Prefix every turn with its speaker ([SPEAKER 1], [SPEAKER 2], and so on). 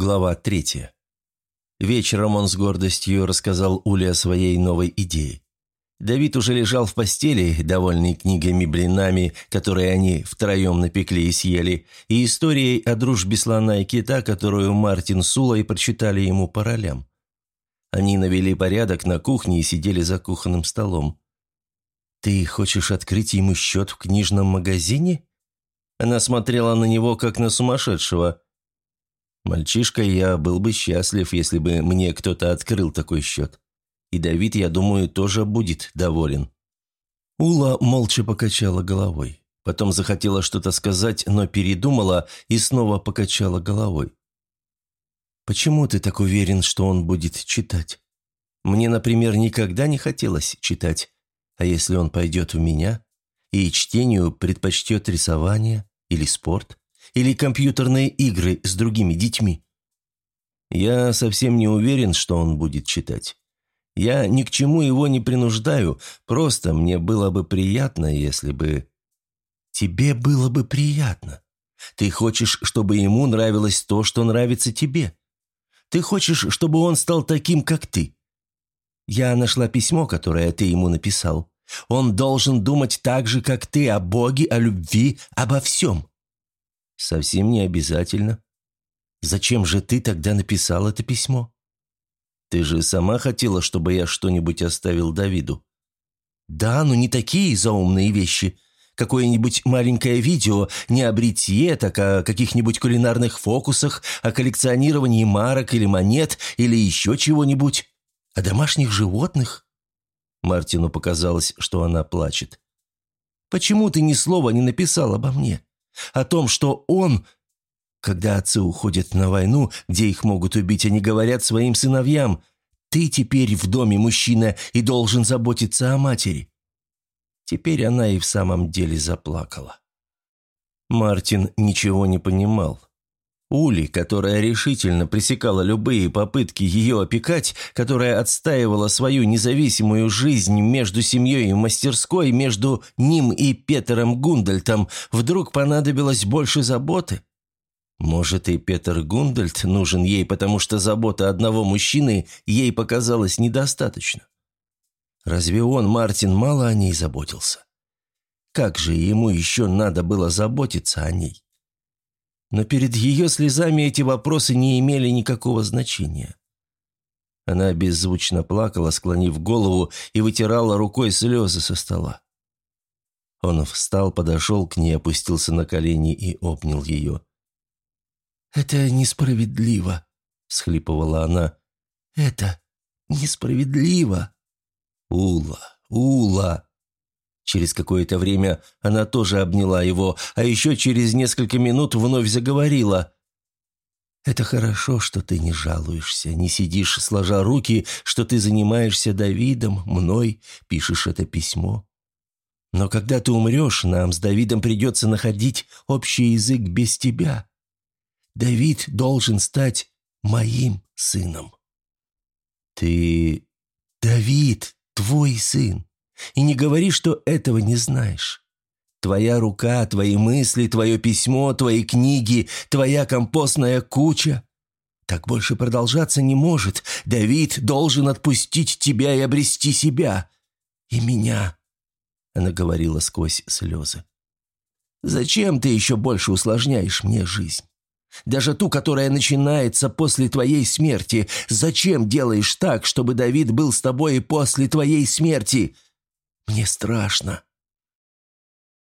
[SPEAKER 1] Глава третья. Вечером он с гордостью рассказал Уле о своей новой идее. Давид уже лежал в постели, довольный книгами-блинами, которые они втроем напекли и съели, и историей о дружбе слона и кита, которую Мартин с Улой прочитали ему по ролям. Они навели порядок на кухне и сидели за кухонным столом. «Ты хочешь открыть ему счет в книжном магазине?» Она смотрела на него, как на сумасшедшего – Мальчишка, я был бы счастлив, если бы мне кто-то открыл такой счет. И Давид, я думаю, тоже будет доволен». Ула молча покачала головой. Потом захотела что-то сказать, но передумала и снова покачала головой. «Почему ты так уверен, что он будет читать? Мне, например, никогда не хотелось читать. А если он пойдет в меня и чтению предпочтет рисование или спорт? Или компьютерные игры с другими детьми. Я совсем не уверен, что он будет читать. Я ни к чему его не принуждаю, просто мне было бы приятно, если бы... Тебе было бы приятно. Ты хочешь, чтобы ему нравилось то, что нравится тебе. Ты хочешь, чтобы он стал таким, как ты. Я нашла письмо, которое ты ему написал. Он должен думать так же, как ты, о Боге, о любви, обо всем. «Совсем не обязательно. Зачем же ты тогда написал это письмо? Ты же сама хотела, чтобы я что-нибудь оставил Давиду». «Да, но не такие заумные вещи. Какое-нибудь маленькое видео не о бритье, так о каких-нибудь кулинарных фокусах, о коллекционировании марок или монет, или еще чего-нибудь. О домашних животных». Мартину показалось, что она плачет. «Почему ты ни слова не написал обо мне?» О том, что он... Когда отцы уходят на войну, где их могут убить, они говорят своим сыновьям, «Ты теперь в доме мужчина и должен заботиться о матери». Теперь она и в самом деле заплакала. Мартин ничего не понимал. Ули, которая решительно пресекала любые попытки ее опекать, которая отстаивала свою независимую жизнь между семьей и мастерской, между ним и Петером Гундальтом, вдруг понадобилось больше заботы? Может, и Петер Гундальт нужен ей, потому что забота одного мужчины ей показалась недостаточно? Разве он, Мартин, мало о ней заботился? Как же ему еще надо было заботиться о ней? Но перед ее слезами эти вопросы не имели никакого значения. Она беззвучно плакала, склонив голову, и вытирала рукой слезы со стола. Он встал, подошел к ней, опустился на колени и обнял ее. «Это несправедливо», — всхлипывала она. «Это несправедливо». «Ула, Ула!» Через какое-то время она тоже обняла его, а еще через несколько минут вновь заговорила. «Это хорошо, что ты не жалуешься, не сидишь сложа руки, что ты занимаешься Давидом, мной, пишешь это письмо. Но когда ты умрешь, нам с Давидом придется находить общий язык без тебя. Давид должен стать моим сыном». «Ты... Давид, твой сын. И не говори, что этого не знаешь. Твоя рука, твои мысли, твое письмо, твои книги, твоя компостная куча. Так больше продолжаться не может. Давид должен отпустить тебя и обрести себя. И меня. Она говорила сквозь слезы. Зачем ты еще больше усложняешь мне жизнь? Даже ту, которая начинается после твоей смерти. Зачем делаешь так, чтобы Давид был с тобой и после твоей смерти?» Мне страшно.